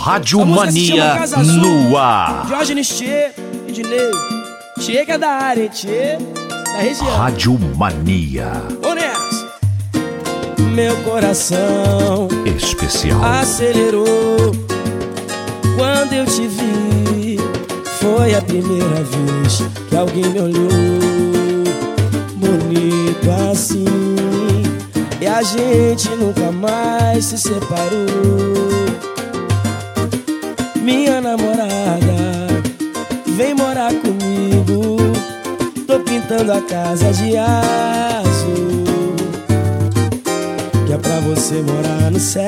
Rádio Mania no ar. Ednei. Tchê que é da área? Tchê da região. Rádio Mania Ô. Meu coração Especial. acelerou quando eu te vi. Foi a primeira vez que alguém me olhou bonito assim. E a gente nunca mais se separou. Minha namorada, vem morar comigo. Tô pintando a casa de azul que é pra você morar no céu.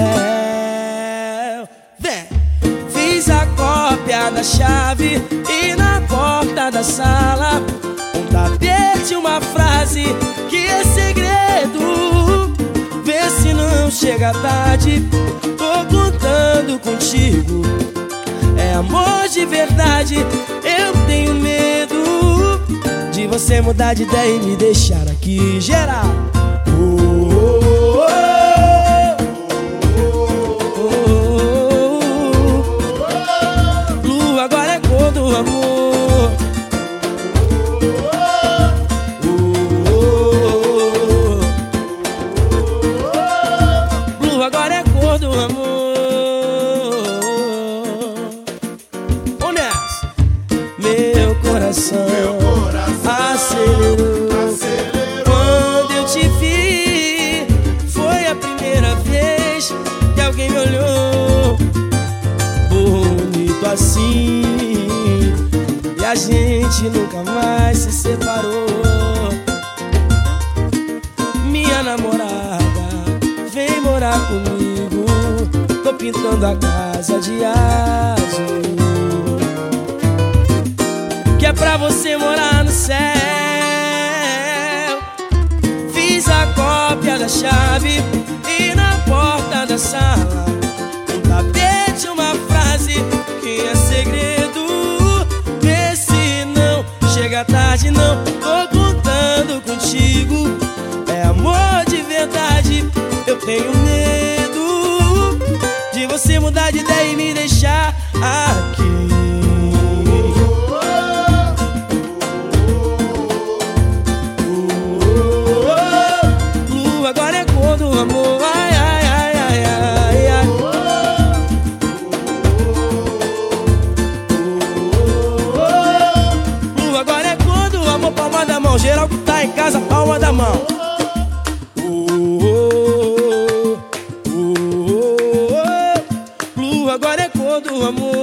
Vem! Fiz a cópia da chave e na porta da sala um tapete, uma frase que é segredo. Vê se não chega tarde, tô contando contigo. Amor de verdade, eu tenho medo de você mudar de ideia e me deixar aqui geral. Meu coração, acelerou. Quando eu te vi, foi a primeira vez que alguém me olhou bonito assim. E a gente nunca mais se separou. Minha namorada, vem morar comigo. Tô pintando a casa de azul é pra você morar no céu. Fiz a cópia da chave e na porta da sala um tapete, uma frase que é segredo. Vê se não chega tarde, não tô contando contigo. É amor de verdade, eu tenho medo Geral que tá em casa, palma da mão. Lua agora é cor do amor.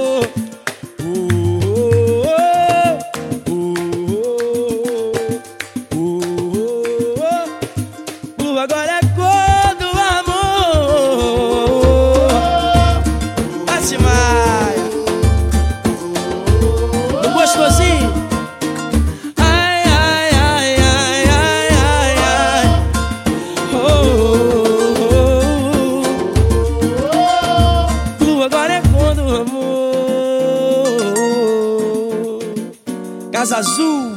Casa Azul.